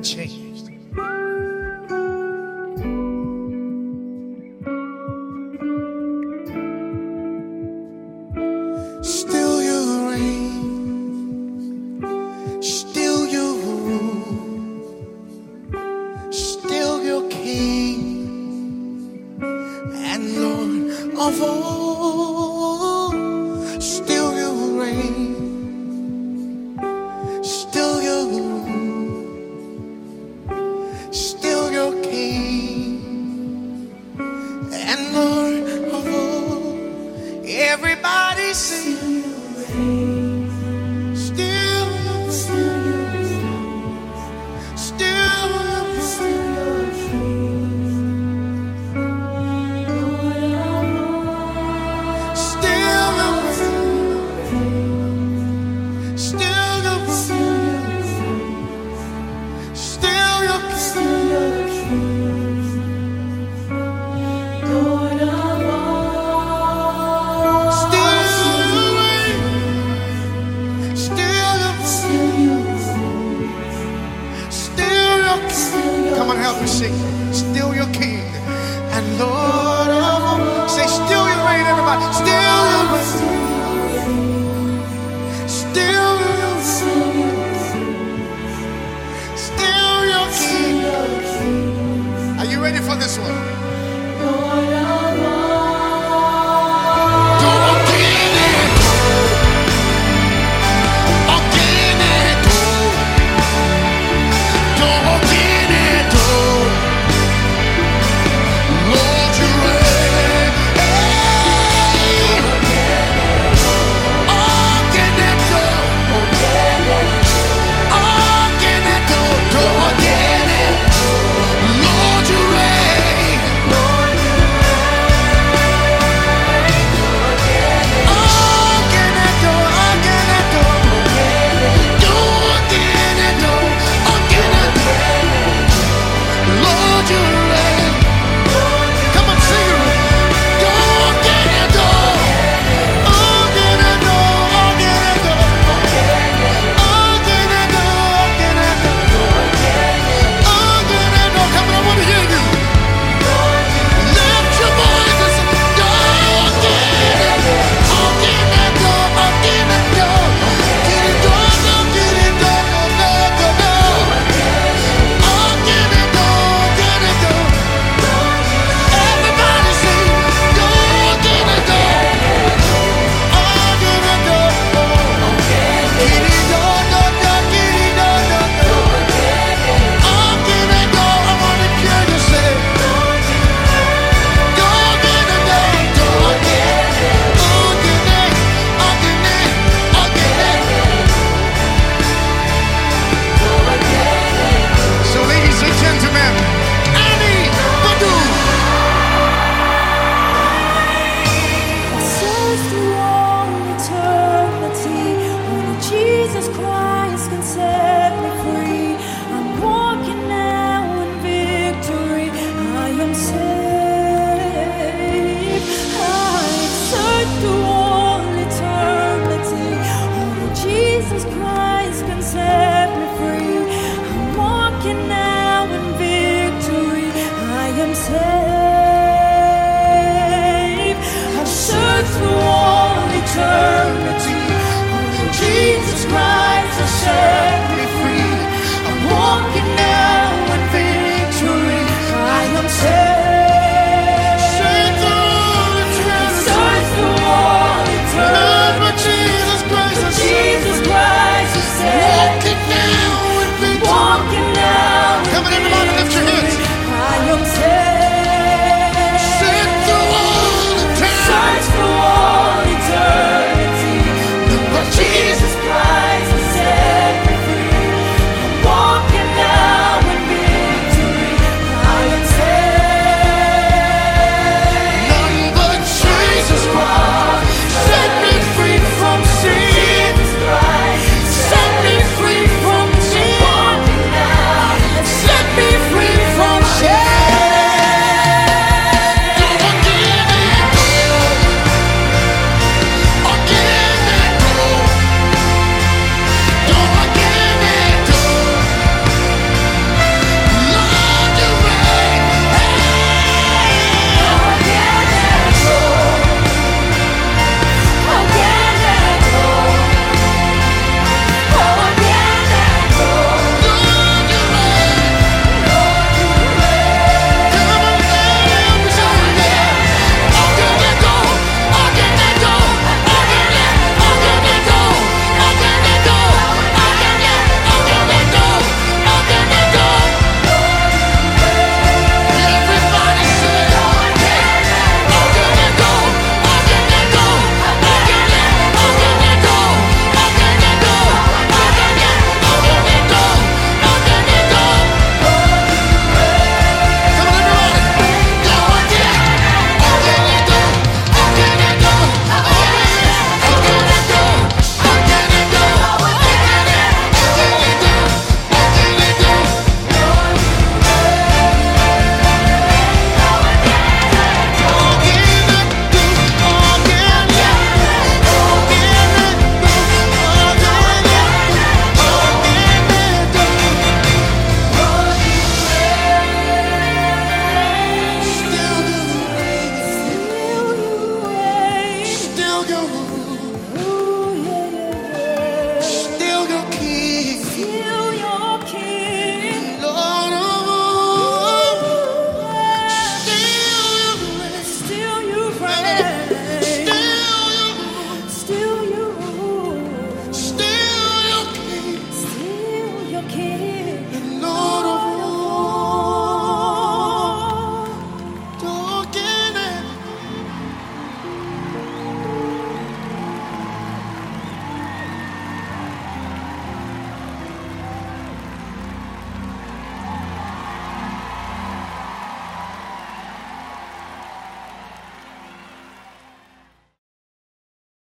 never changed. Still you reign, still you rule, still your King and Lord of all. Everybody sing.